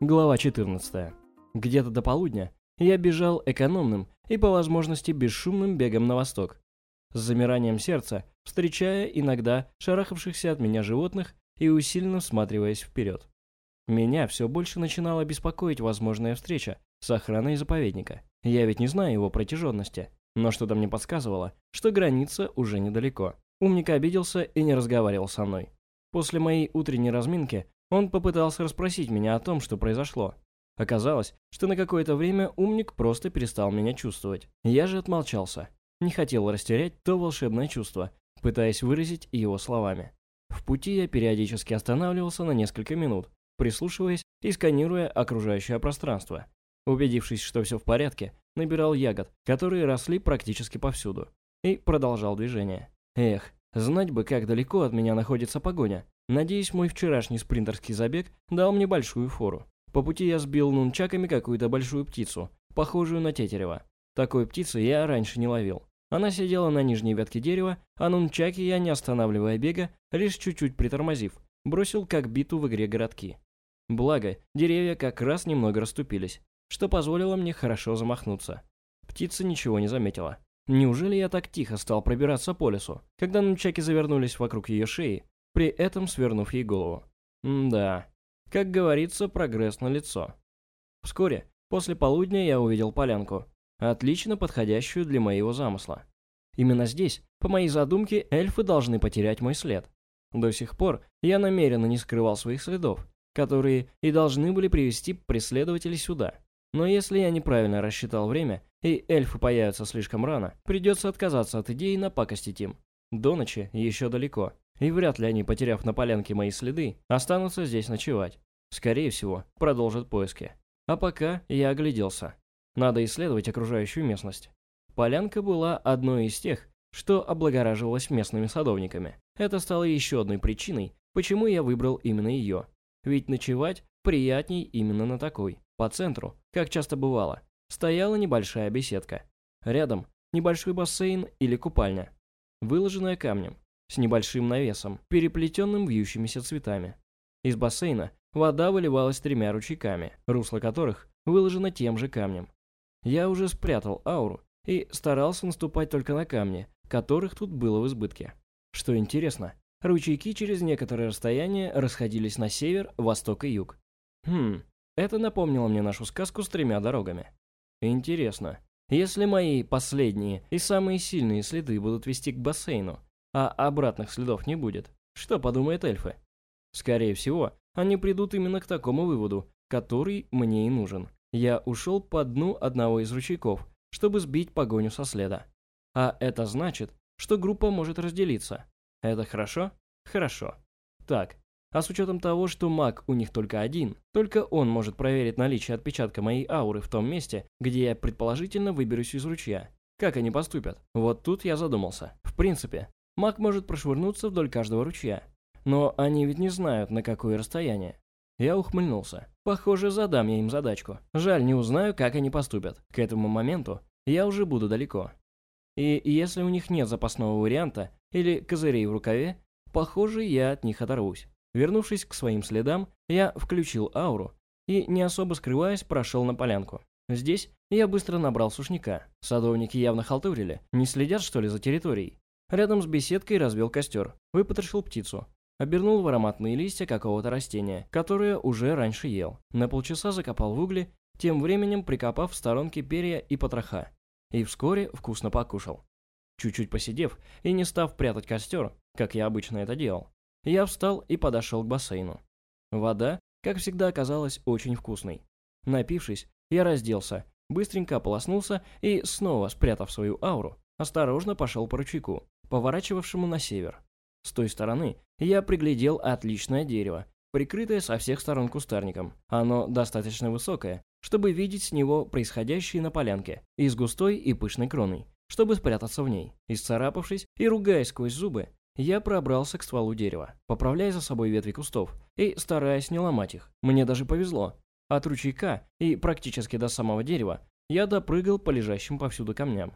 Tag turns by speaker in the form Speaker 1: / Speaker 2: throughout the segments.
Speaker 1: Глава 14. Где-то до полудня я бежал экономным и по возможности бесшумным бегом на восток, с замиранием сердца, встречая иногда шарахавшихся от меня животных и усиленно всматриваясь вперед. Меня все больше начинала беспокоить возможная встреча с охраной заповедника. Я ведь не знаю его протяженности, но что-то мне подсказывало, что граница уже недалеко. Умник обиделся и не разговаривал со мной. После моей утренней разминки он попытался расспросить меня о том, что произошло. Оказалось, что на какое-то время умник просто перестал меня чувствовать. Я же отмолчался. Не хотел растерять то волшебное чувство, пытаясь выразить его словами. В пути я периодически останавливался на несколько минут, прислушиваясь и сканируя окружающее пространство. Убедившись, что все в порядке, набирал ягод, которые росли практически повсюду, и продолжал движение. Эх, знать бы, как далеко от меня находится погоня. Надеюсь, мой вчерашний спринтерский забег дал мне большую фору. По пути я сбил нунчаками какую-то большую птицу, похожую на тетерева. Такой птицы я раньше не ловил. Она сидела на нижней ветке дерева, а нунчаки я, не останавливая бега, лишь чуть-чуть притормозив, бросил как биту в игре городки. Благо, деревья как раз немного расступились, что позволило мне хорошо замахнуться. Птица ничего не заметила. Неужели я так тихо стал пробираться по лесу, когда нунчаки завернулись вокруг ее шеи, при этом свернув ей голову. М да, как говорится, прогресс на лицо. Вскоре, после полудня, я увидел полянку, отлично подходящую для моего замысла. Именно здесь, по моей задумке, эльфы должны потерять мой след. До сих пор я намеренно не скрывал своих следов, которые и должны были привести преследователей сюда. Но если я неправильно рассчитал время, и эльфы появятся слишком рано, придется отказаться от идеи напакостить им. До ночи еще далеко, и вряд ли они, потеряв на полянке мои следы, останутся здесь ночевать. Скорее всего, продолжат поиски. А пока я огляделся. Надо исследовать окружающую местность. Полянка была одной из тех, что облагораживалась местными садовниками. Это стало еще одной причиной, почему я выбрал именно ее. Ведь ночевать приятней именно на такой. По центру, как часто бывало, стояла небольшая беседка. Рядом небольшой бассейн или купальня, выложенная камнем с небольшим навесом, переплетенным вьющимися цветами. Из бассейна вода выливалась тремя ручейками, русло которых выложено тем же камнем. Я уже спрятал ауру и старался наступать только на камни, которых тут было в избытке. Что интересно, ручейки через некоторое расстояние расходились на север, восток и юг. Хм, это напомнило мне нашу сказку с тремя дорогами. Интересно, если мои последние и самые сильные следы будут вести к бассейну, а обратных следов не будет. Что подумают эльфы? Скорее всего, они придут именно к такому выводу, который мне и нужен. Я ушел по дну одного из ручейков, чтобы сбить погоню со следа. А это значит, что группа может разделиться. Это хорошо? Хорошо. Так, а с учетом того, что маг у них только один, только он может проверить наличие отпечатка моей ауры в том месте, где я предположительно выберусь из ручья. Как они поступят? Вот тут я задумался. В принципе, Маг может прошвырнуться вдоль каждого ручья. Но они ведь не знают, на какое расстояние. Я ухмыльнулся. Похоже, задам я им задачку. Жаль, не узнаю, как они поступят. К этому моменту я уже буду далеко. И если у них нет запасного варианта или козырей в рукаве, похоже, я от них оторвусь. Вернувшись к своим следам, я включил ауру и, не особо скрываясь, прошел на полянку. Здесь я быстро набрал сушняка. Садовники явно халтурили. Не следят, что ли, за территорией? Рядом с беседкой развел костер, выпотрошил птицу, обернул в ароматные листья какого-то растения, которое уже раньше ел. На полчаса закопал в угли, тем временем прикопав в сторонке перья и потроха. И вскоре вкусно покушал. Чуть-чуть посидев и не став прятать костер, как я обычно это делал, я встал и подошел к бассейну. Вода, как всегда, оказалась очень вкусной. Напившись, я разделся, быстренько ополоснулся и, снова спрятав свою ауру, осторожно пошел по ручейку поворачивавшему на север. С той стороны я приглядел отличное дерево, прикрытое со всех сторон кустарником. Оно достаточно высокое, чтобы видеть с него происходящее на полянке, и с густой и пышной кроной, чтобы спрятаться в ней. Исцарапавшись и ругаясь сквозь зубы, я пробрался к стволу дерева, поправляя за собой ветви кустов и стараясь не ломать их. Мне даже повезло. От ручейка и практически до самого дерева я допрыгал по лежащим повсюду камням.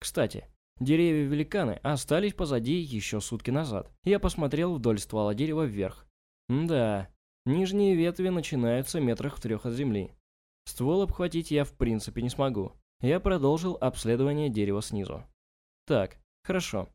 Speaker 1: Кстати, Деревья-великаны остались позади еще сутки назад. Я посмотрел вдоль ствола дерева вверх. да, Нижние ветви начинаются метрах в трех от земли. Ствол обхватить я в принципе не смогу. Я продолжил обследование дерева снизу. Так, хорошо.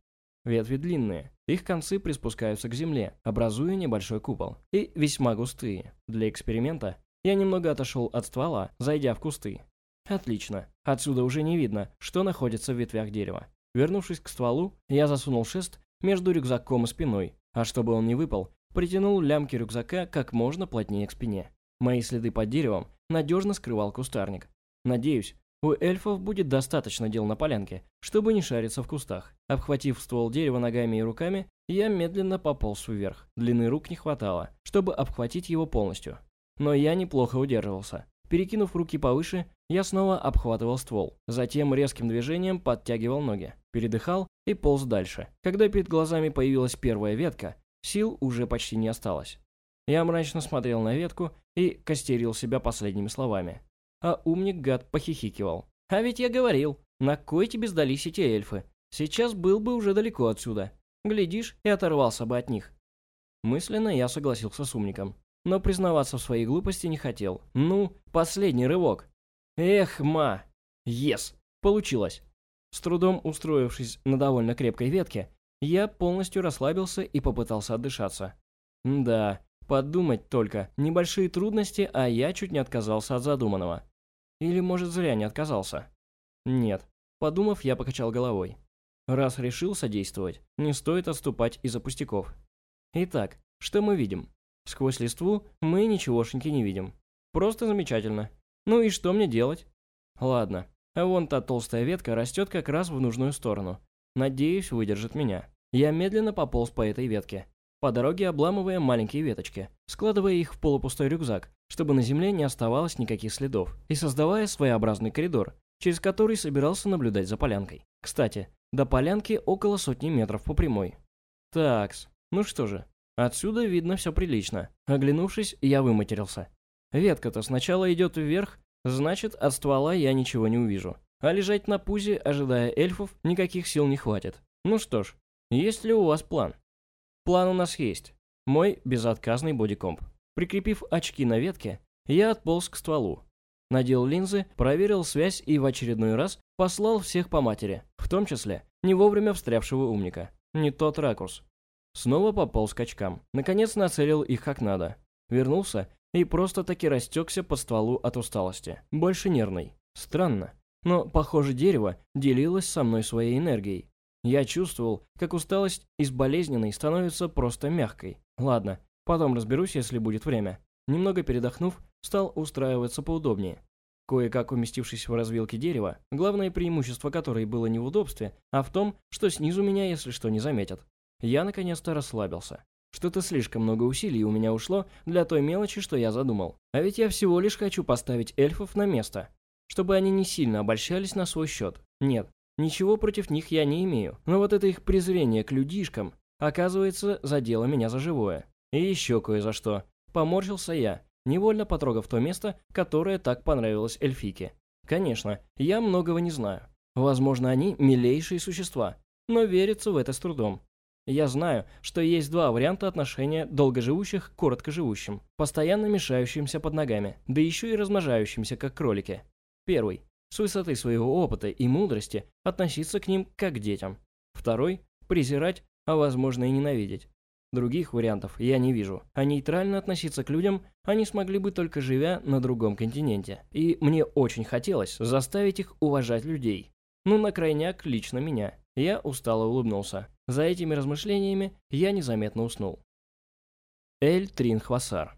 Speaker 1: Ветви длинные, их концы приспускаются к земле, образуя небольшой купол, и весьма густые. Для эксперимента я немного отошел от ствола, зайдя в кусты. Отлично, отсюда уже не видно, что находится в ветвях дерева. Вернувшись к стволу, я засунул шест между рюкзаком и спиной, а чтобы он не выпал, притянул лямки рюкзака как можно плотнее к спине. Мои следы под деревом надежно скрывал кустарник. Надеюсь, у эльфов будет достаточно дел на полянке, чтобы не шариться в кустах. Обхватив ствол дерева ногами и руками, я медленно пополз вверх. Длины рук не хватало, чтобы обхватить его полностью. Но я неплохо удерживался. Перекинув руки повыше, я снова обхватывал ствол. Затем резким движением подтягивал ноги. Передыхал и полз дальше. Когда перед глазами появилась первая ветка, сил уже почти не осталось. Я мрачно смотрел на ветку и костерил себя последними словами а умник-гад похихикивал. «А ведь я говорил, на кой тебе сдались эти эльфы? Сейчас был бы уже далеко отсюда. Глядишь, и оторвался бы от них». Мысленно я согласился с умником, но признаваться в своей глупости не хотел. Ну, последний рывок. Эх, ма! Ес! Получилось. С трудом устроившись на довольно крепкой ветке, я полностью расслабился и попытался отдышаться. Да, подумать только, небольшие трудности, а я чуть не отказался от задуманного. Или, может, зря не отказался? Нет. Подумав, я покачал головой. Раз решил содействовать, не стоит отступать из-за пустяков. Итак, что мы видим? Сквозь листву мы ничегошеньки не видим. Просто замечательно. Ну и что мне делать? Ладно, а вон та толстая ветка растет как раз в нужную сторону. Надеюсь, выдержит меня. Я медленно пополз по этой ветке по дороге обламывая маленькие веточки, складывая их в полупустой рюкзак, чтобы на земле не оставалось никаких следов, и создавая своеобразный коридор, через который собирался наблюдать за полянкой. Кстати, до полянки около сотни метров по прямой. Такс, ну что же, отсюда видно все прилично. Оглянувшись, я выматерился. Ветка-то сначала идет вверх, значит, от ствола я ничего не увижу. А лежать на пузе, ожидая эльфов, никаких сил не хватит. Ну что ж, есть ли у вас план? План у нас есть. Мой безотказный бодикомп. Прикрепив очки на ветке, я отполз к стволу. Надел линзы, проверил связь и в очередной раз послал всех по матери, в том числе не вовремя встрявшего умника. Не тот ракурс. Снова пополз к очкам. Наконец нацелил их как надо. Вернулся и просто-таки растекся по стволу от усталости. Больше нервный. Странно. Но, похоже, дерево делилось со мной своей энергией. Я чувствовал, как усталость из болезненной становится просто мягкой. Ладно, потом разберусь, если будет время. Немного передохнув, стал устраиваться поудобнее. Кое-как уместившись в развилке дерева, главное преимущество которой было не в удобстве, а в том, что снизу меня, если что, не заметят. Я наконец-то расслабился. Что-то слишком много усилий у меня ушло для той мелочи, что я задумал. А ведь я всего лишь хочу поставить эльфов на место, чтобы они не сильно обольщались на свой счет. Нет, Ничего против них я не имею, но вот это их презрение к людишкам, оказывается, задело меня за живое. И еще кое за что. Поморщился я, невольно потрогав то место, которое так понравилось эльфике. Конечно, я многого не знаю. Возможно, они милейшие существа, но верится в это с трудом. Я знаю, что есть два варианта отношения долгоживущих к короткоживущим, постоянно мешающимся под ногами, да еще и размножающимся, как кролики. Первый с высоты своего опыта и мудрости относиться к ним как к детям. Второй – презирать, а возможно и ненавидеть. Других вариантов я не вижу, а нейтрально относиться к людям они смогли бы только живя на другом континенте. И мне очень хотелось заставить их уважать людей. Ну, на крайняк лично меня. Я устало улыбнулся. За этими размышлениями я незаметно уснул. Эль Тринхвасар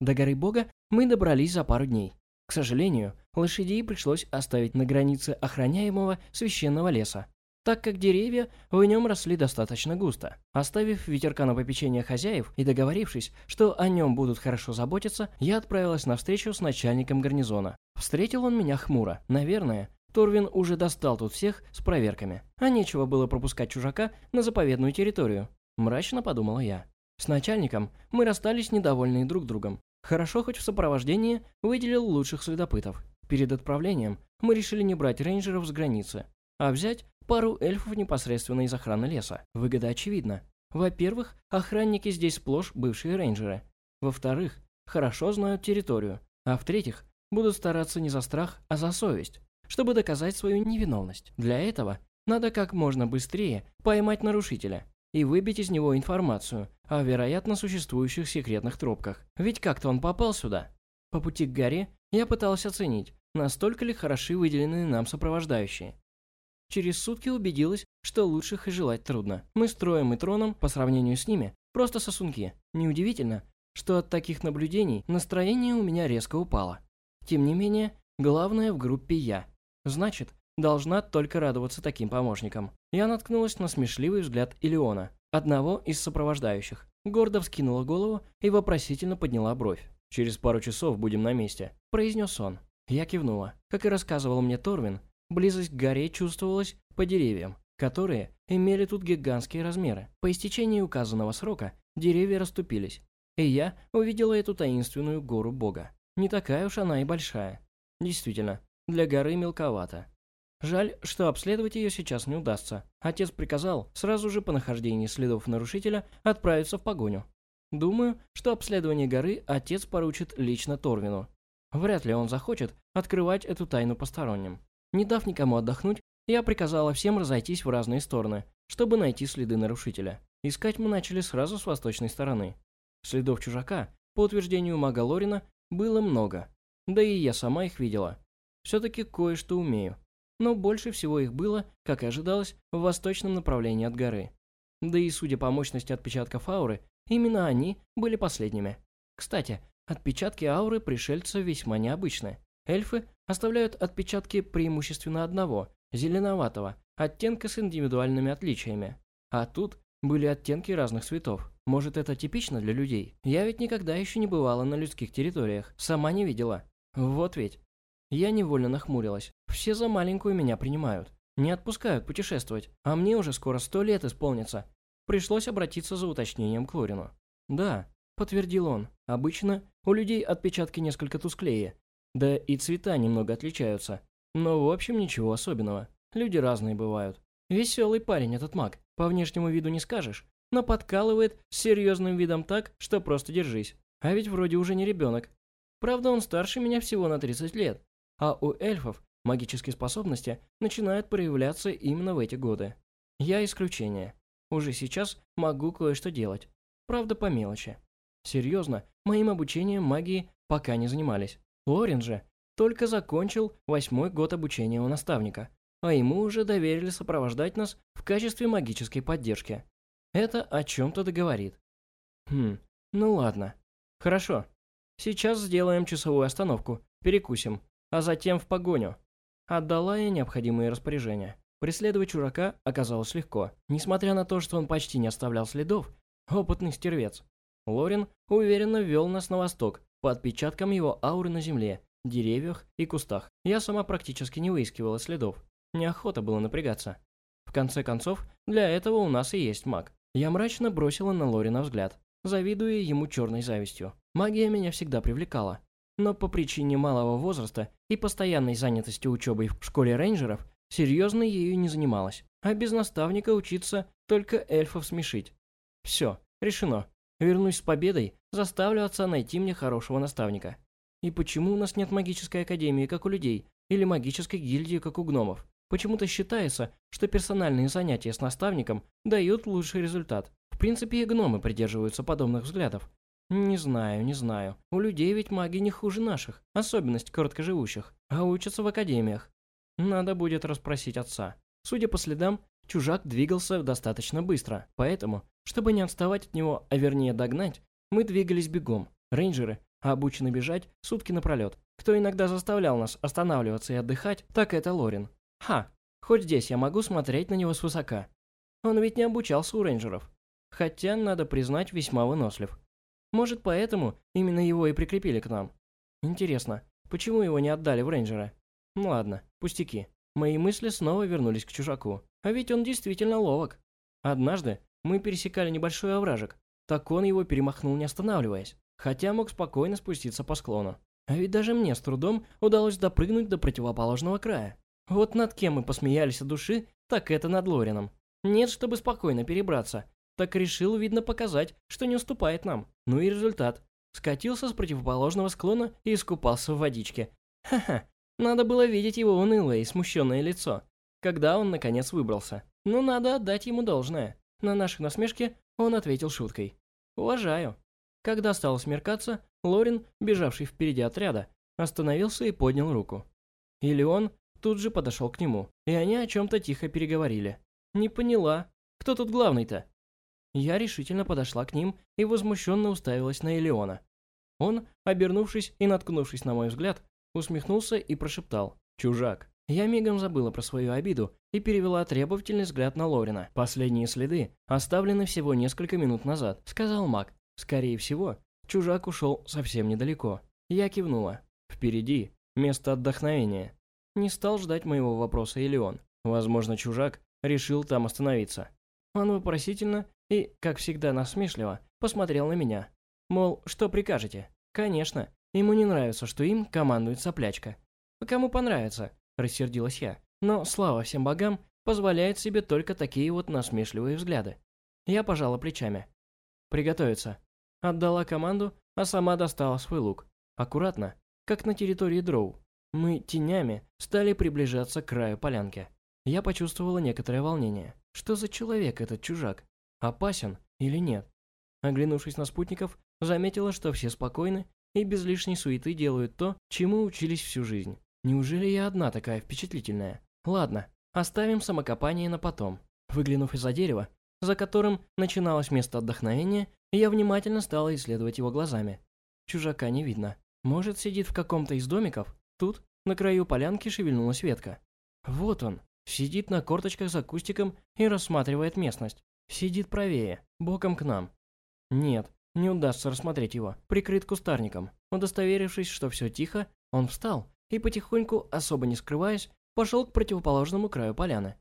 Speaker 1: До горы Бога мы добрались за пару дней. К сожалению, лошадей пришлось оставить на границе охраняемого священного леса, так как деревья в нем росли достаточно густо. Оставив ветерка на попечение хозяев и договорившись, что о нем будут хорошо заботиться, я отправилась на встречу с начальником гарнизона. Встретил он меня хмуро. Наверное, Торвин уже достал тут всех с проверками, а нечего было пропускать чужака на заповедную территорию. Мрачно подумала я. С начальником мы расстались недовольные друг другом. Хорошо хоть в сопровождении выделил лучших следопытов. Перед отправлением мы решили не брать рейнджеров с границы, а взять пару эльфов непосредственно из охраны леса. Выгода очевидна. Во-первых, охранники здесь сплошь бывшие рейнджеры. Во-вторых, хорошо знают территорию. А в-третьих, будут стараться не за страх, а за совесть, чтобы доказать свою невиновность. Для этого надо как можно быстрее поймать нарушителя и выбить из него информацию о вероятно существующих секретных тропках. Ведь как-то он попал сюда. По пути к горе я пытался оценить, настолько ли хороши выделенные нам сопровождающие. Через сутки убедилась, что лучших и желать трудно. Мы с и Троном, по сравнению с ними, просто сосунки. Неудивительно, что от таких наблюдений настроение у меня резко упало. Тем не менее, главное в группе я. Значит, должна только радоваться таким помощникам. Я наткнулась на смешливый взгляд Илеона, одного из сопровождающих. Гордо вскинула голову и вопросительно подняла бровь. «Через пару часов будем на месте», – произнес он. Я кивнула. Как и рассказывал мне Торвин, близость к горе чувствовалась по деревьям, которые имели тут гигантские размеры. По истечении указанного срока деревья расступились, и я увидела эту таинственную гору бога. Не такая уж она и большая. Действительно, для горы мелковато. Жаль, что обследовать ее сейчас не удастся. Отец приказал сразу же по нахождении следов нарушителя отправиться в погоню. Думаю, что обследование горы отец поручит лично Торвину. Вряд ли он захочет открывать эту тайну посторонним. Не дав никому отдохнуть, я приказала всем разойтись в разные стороны, чтобы найти следы нарушителя. Искать мы начали сразу с восточной стороны. Следов чужака, по утверждению мага Лорина, было много. Да и я сама их видела. Все-таки кое-что умею. Но больше всего их было, как и ожидалось, в восточном направлении от горы. Да и судя по мощности отпечатков ауры, именно они были последними. Кстати, отпечатки ауры пришельца весьма необычны. Эльфы оставляют отпечатки преимущественно одного, зеленоватого, оттенка с индивидуальными отличиями. А тут были оттенки разных цветов. Может, это типично для людей? Я ведь никогда еще не бывала на людских территориях, сама не видела. Вот ведь. Я невольно нахмурилась. Все за маленькую меня принимают. Не отпускают путешествовать, а мне уже скоро сто лет исполнится. Пришлось обратиться за уточнением к Лорину. «Да», — подтвердил он, — «обычно у людей отпечатки несколько тусклее, да и цвета немного отличаются. Но в общем ничего особенного. Люди разные бывают. Веселый парень этот маг, по внешнему виду не скажешь, но подкалывает с серьезным видом так, что просто держись. А ведь вроде уже не ребенок. Правда, он старше меня всего на 30 лет. А у эльфов магические способности начинают проявляться именно в эти годы. Я исключение. Уже сейчас могу кое-что делать. Правда, по мелочи. Серьезно, моим обучением магии пока не занимались. Лорин же только закончил восьмой год обучения у наставника, а ему уже доверили сопровождать нас в качестве магической поддержки. Это о чем-то договорит. Хм, ну ладно. Хорошо. Сейчас сделаем часовую остановку, перекусим, а затем в погоню. Отдала я необходимые распоряжения. Преследовать чурака оказалось легко, несмотря на то, что он почти не оставлял следов. Опытный стервец. Лорин уверенно вел нас на восток, по отпечаткам его ауры на земле, деревьях и кустах. Я сама практически не выискивала следов. Неохота было напрягаться. В конце концов, для этого у нас и есть маг. Я мрачно бросила на Лорина взгляд, завидуя ему черной завистью. Магия меня всегда привлекала. Но по причине малого возраста и постоянной занятости учебой в школе рейнджеров, серьезно ею не занималась. А без наставника учиться только эльфов смешить. Все, решено. Вернусь с победой, заставлю отца найти мне хорошего наставника. И почему у нас нет магической академии, как у людей, или магической гильдии, как у гномов? Почему-то считается, что персональные занятия с наставником дают лучший результат. В принципе, и гномы придерживаются подобных взглядов. Не знаю, не знаю. У людей ведь маги не хуже наших, особенность короткоживущих, а учатся в академиях. Надо будет расспросить отца. Судя по следам, чужак двигался достаточно быстро, поэтому чтобы не отставать от него, а вернее догнать, мы двигались бегом. Рейнджеры, обучены бежать сутки напролет. Кто иногда заставлял нас останавливаться и отдыхать, так это Лорин. Ха, хоть здесь я могу смотреть на него свысока. Он ведь не обучался у рейнджеров. Хотя, надо признать, весьма вынослив. Может, поэтому именно его и прикрепили к нам. Интересно, почему его не отдали в рейнджеры? Ну ладно, пустяки. Мои мысли снова вернулись к чужаку. А ведь он действительно ловок. Однажды мы пересекали небольшой овражек. Так он его перемахнул, не останавливаясь. Хотя мог спокойно спуститься по склону. А ведь даже мне с трудом удалось допрыгнуть до противоположного края. Вот над кем мы посмеялись от души, так это над Лорином. Нет, чтобы спокойно перебраться. Так решил, видно, показать, что не уступает нам. Ну и результат. скатился с противоположного склона и искупался в водичке. Ха-ха, надо было видеть его унылое и смущенное лицо, когда он наконец выбрался. Но надо отдать ему должное. На наши насмешки он ответил шуткой. «Уважаю». Когда стало смеркаться, Лорин, бежавший впереди отряда, остановился и поднял руку. Или он тут же подошел к нему, и они о чем-то тихо переговорили. «Не поняла. Кто тут главный-то?» Я решительно подошла к ним и возмущенно уставилась на Элеона. Он, обернувшись и наткнувшись на мой взгляд, усмехнулся и прошептал «Чужак». Я мигом забыла про свою обиду и перевела требовательный взгляд на Лорина. «Последние следы оставлены всего несколько минут назад», — сказал маг. «Скорее всего, чужак ушел совсем недалеко». Я кивнула. «Впереди место отдохновения». Не стал ждать моего вопроса и Леон. Возможно, чужак решил там остановиться. Он вопросительно и, как всегда насмешливо, посмотрел на меня. Мол, что прикажете? Конечно, ему не нравится, что им командует соплячка. А кому понравится? Рассердилась я. Но, слава всем богам, позволяет себе только такие вот насмешливые взгляды. Я пожала плечами. Приготовиться. Отдала команду, а сама достала свой лук. Аккуратно, как на территории дроу. Мы тенями стали приближаться к краю полянки. Я почувствовала некоторое волнение. Что за человек этот чужак? Опасен или нет? Оглянувшись на спутников, заметила, что все спокойны и без лишней суеты делают то, чему учились всю жизнь. Неужели я одна такая впечатлительная? Ладно, оставим самокопание на потом. Выглянув из-за дерева, за которым начиналось место отдохновения, я внимательно стала исследовать его глазами. Чужака не видно. Может, сидит в каком-то из домиков? Тут, на краю полянки, шевельнулась ветка. Вот он, сидит на корточках за кустиком и рассматривает местность. Сидит правее, боком к нам. Нет, не удастся рассмотреть его, прикрыт кустарником. Удостоверившись, что все тихо, он встал и потихоньку, особо не скрываясь, пошел к противоположному краю поляны.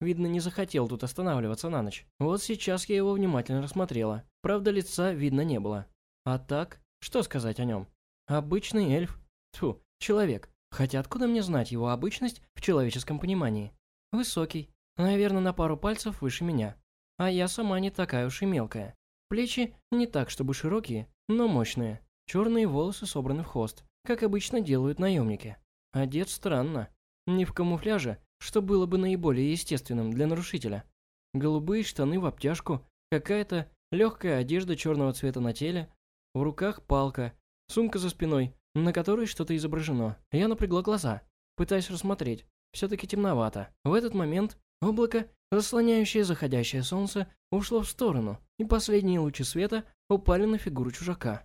Speaker 1: Видно, не захотел тут останавливаться на ночь. Вот сейчас я его внимательно рассмотрела. Правда, лица видно не было. А так, что сказать о нем? Обычный эльф. Тьфу, человек. Хотя откуда мне знать его обычность в человеческом понимании? Высокий. Наверное, на пару пальцев выше меня. А я сама не такая уж и мелкая. Плечи не так, чтобы широкие, но мощные. Черные волосы собраны в хвост, как обычно делают наемники. Одет странно. Не в камуфляже, что было бы наиболее естественным для нарушителя. Голубые штаны в обтяжку, какая-то легкая одежда черного цвета на теле, в руках палка, сумка за спиной, на которой что-то изображено. Я напрягла глаза, пытаясь рассмотреть. Все-таки темновато. В этот момент облако, заслоняющее заходящее солнце, ушло в сторону, и последние лучи света упали на фигуру чужака.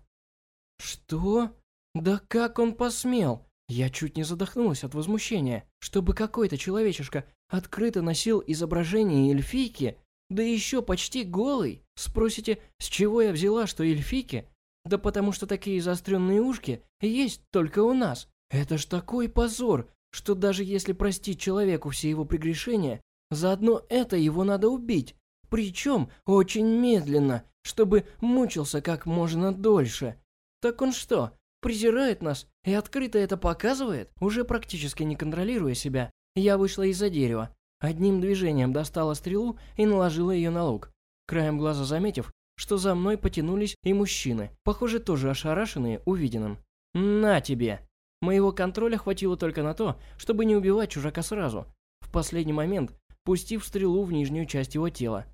Speaker 1: «Что? Да как он посмел?» Я чуть не задохнулась от возмущения, чтобы какой-то человечишка открыто носил изображение эльфийки, да еще почти голый. Спросите, с чего я взяла, что эльфийки? Да потому что такие заостренные ушки есть только у нас. Это ж такой позор, что даже если простить человеку все его прегрешения, заодно это его надо убить. Причем очень медленно, чтобы мучился как можно дольше. Так он что, презирает нас и открыто это показывает, уже практически не контролируя себя. Я вышла из-за дерева, одним движением достала стрелу и наложила ее на лук, краем глаза заметив, что за мной потянулись и мужчины, похоже, тоже ошарашенные увиденным. «На тебе!» Моего контроля хватило только на то, чтобы не убивать чужака сразу, в последний момент пустив стрелу в нижнюю часть его тела.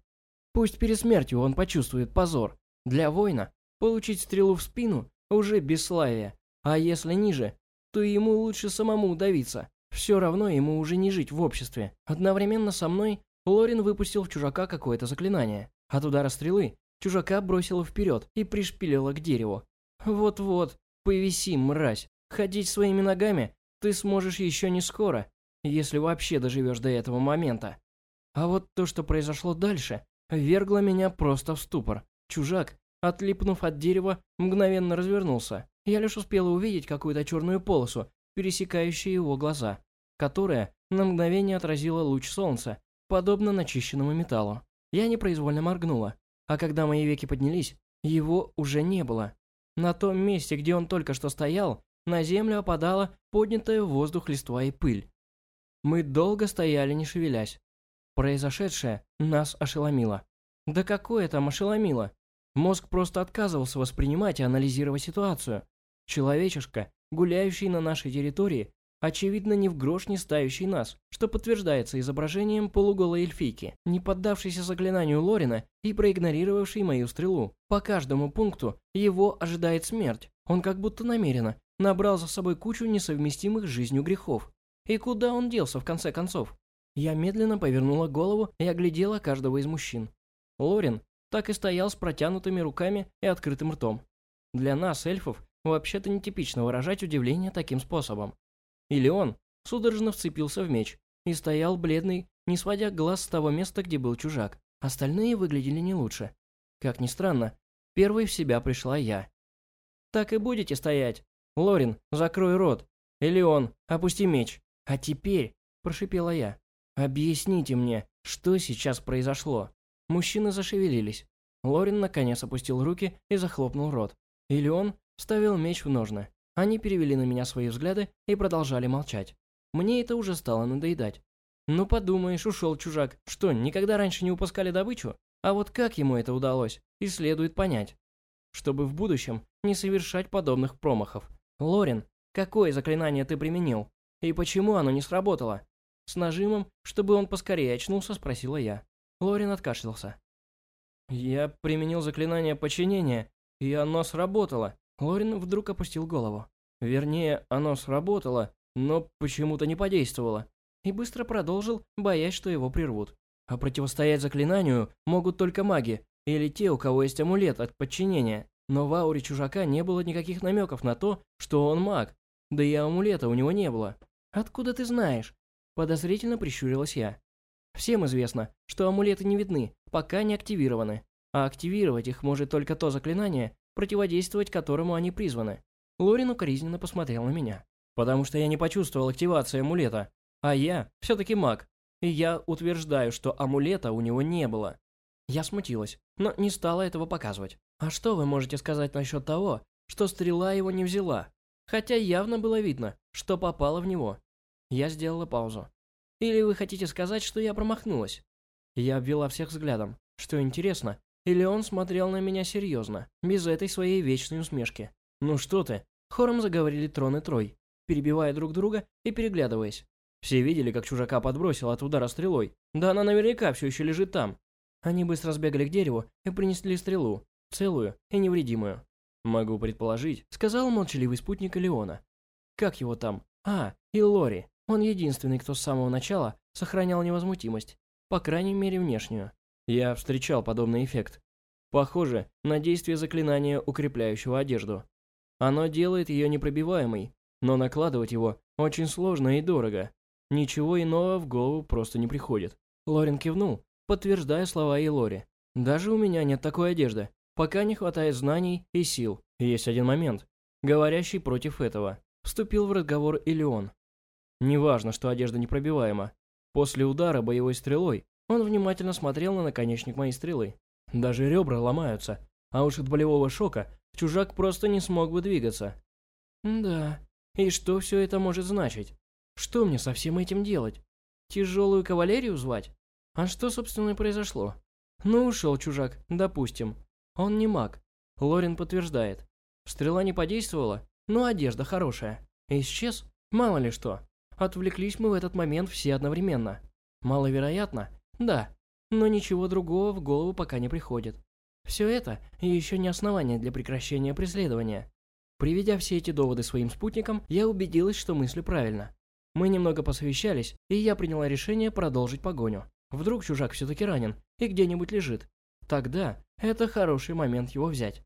Speaker 1: Пусть перед смертью он почувствует позор. Для воина получить стрелу в спину уже бесславие. А если ниже, то ему лучше самому удавиться. Все равно ему уже не жить в обществе. Одновременно со мной Лорин выпустил в чужака какое-то заклинание. От удара стрелы чужака бросило вперед и пришпилило к дереву. Вот-вот, повиси, мразь. Ходить своими ногами ты сможешь еще не скоро, если вообще доживешь до этого момента. А вот то, что произошло дальше, вергло меня просто в ступор. Чужак Отлипнув от дерева, мгновенно развернулся. Я лишь успела увидеть какую-то черную полосу, пересекающую его глаза, которая на мгновение отразила луч солнца, подобно начищенному металлу. Я непроизвольно моргнула, а когда мои веки поднялись, его уже не было. На том месте, где он только что стоял, на землю опадала поднятая в воздух листва и пыль. Мы долго стояли, не шевелясь. Произошедшее нас ошеломило. Да какое там ошеломило? Мозг просто отказывался воспринимать и анализировать ситуацию. Человечишка, гуляющий на нашей территории, очевидно ни в грош не ставящий нас, что подтверждается изображением полуголой эльфийки, не поддавшейся заклинанию Лорина и проигнорировавшей мою стрелу. По каждому пункту его ожидает смерть. Он как будто намеренно набрал за собой кучу несовместимых с жизнью грехов. И куда он делся в конце концов? Я медленно повернула голову и оглядела каждого из мужчин. Лорин так и стоял с протянутыми руками и открытым ртом. Для нас, эльфов, вообще-то нетипично выражать удивление таким способом. Или он судорожно вцепился в меч и стоял бледный, не сводя глаз с того места, где был чужак. Остальные выглядели не лучше. Как ни странно, первой в себя пришла я. «Так и будете стоять. Лорин, закрой рот. Или он, опусти меч. А теперь, – прошипела я, – объясните мне, что сейчас произошло». Мужчины зашевелились. Лорин наконец опустил руки и захлопнул рот. Или он вставил меч в ножны. Они перевели на меня свои взгляды и продолжали молчать. Мне это уже стало надоедать. Ну подумаешь, ушел чужак. Что, никогда раньше не упускали добычу? А вот как ему это удалось, и следует понять. Чтобы в будущем не совершать подобных промахов. Лорин, какое заклинание ты применил? И почему оно не сработало? С нажимом, чтобы он поскорее очнулся, спросила я. Лорин откашлялся. Я применил заклинание подчинения, и оно сработало. Лорин вдруг опустил голову. Вернее, оно сработало, но почему-то не подействовало. И быстро продолжил, боясь, что его прервут. А противостоять заклинанию могут только маги, или те, у кого есть амулет от подчинения. Но в ауре чужака не было никаких намеков на то, что он маг. Да и амулета у него не было. «Откуда ты знаешь?» Подозрительно прищурилась я. Всем известно, что амулеты не видны, пока не активированы. А активировать их может только то заклинание, противодействовать которому они призваны. Лорин укоризненно посмотрел на меня. Потому что я не почувствовал активации амулета. А я все-таки маг. И я утверждаю, что амулета у него не было. Я смутилась, но не стала этого показывать. А что вы можете сказать насчет того, что стрела его не взяла? Хотя явно было видно, что попало в него. Я сделала паузу. Или вы хотите сказать, что я промахнулась? Я обвела всех взглядом. Что интересно, или он смотрел на меня серьезно, без этой своей вечной усмешки. «Ну что ты?» Хором заговорили Трон и Трой, перебивая друг друга и переглядываясь. Все видели, как чужака подбросил от удара стрелой. Да она наверняка все еще лежит там. Они быстро сбегали к дереву и принесли стрелу, целую и невредимую. «Могу предположить», — сказал молчаливый спутник Леона. «Как его там? А, и Лори. Он единственный, кто с самого начала сохранял невозмутимость, по крайней мере внешнюю. Я встречал подобный эффект. Похоже на действие заклинания, укрепляющего одежду. Оно делает ее непробиваемой, но накладывать его очень сложно и дорого. Ничего иного в голову просто не приходит. Лорин кивнул, подтверждая слова Елори. Даже у меня нет такой одежды. Пока не хватает знаний и сил. Есть один момент, говорящий против этого. Вступил в разговор Илеон. Неважно, что одежда непробиваема. После удара боевой стрелой он внимательно смотрел на наконечник моей стрелы. Даже ребра ломаются, а уж от болевого шока чужак просто не смог бы двигаться. Да, и что все это может значить? Что мне со всем этим делать? Тяжелую кавалерию звать? А что, собственно, и произошло? Ну, ушел чужак, допустим. Он не маг. Лорин подтверждает. Стрела не подействовала, но одежда хорошая. Исчез? Мало ли что. Отвлеклись мы в этот момент все одновременно. Маловероятно, да, но ничего другого в голову пока не приходит. Все это еще не основание для прекращения преследования. Приведя все эти доводы своим спутникам, я убедилась, что мыслю правильно. Мы немного посовещались, и я приняла решение продолжить погоню. Вдруг чужак все-таки ранен и где-нибудь лежит. Тогда это хороший момент его взять.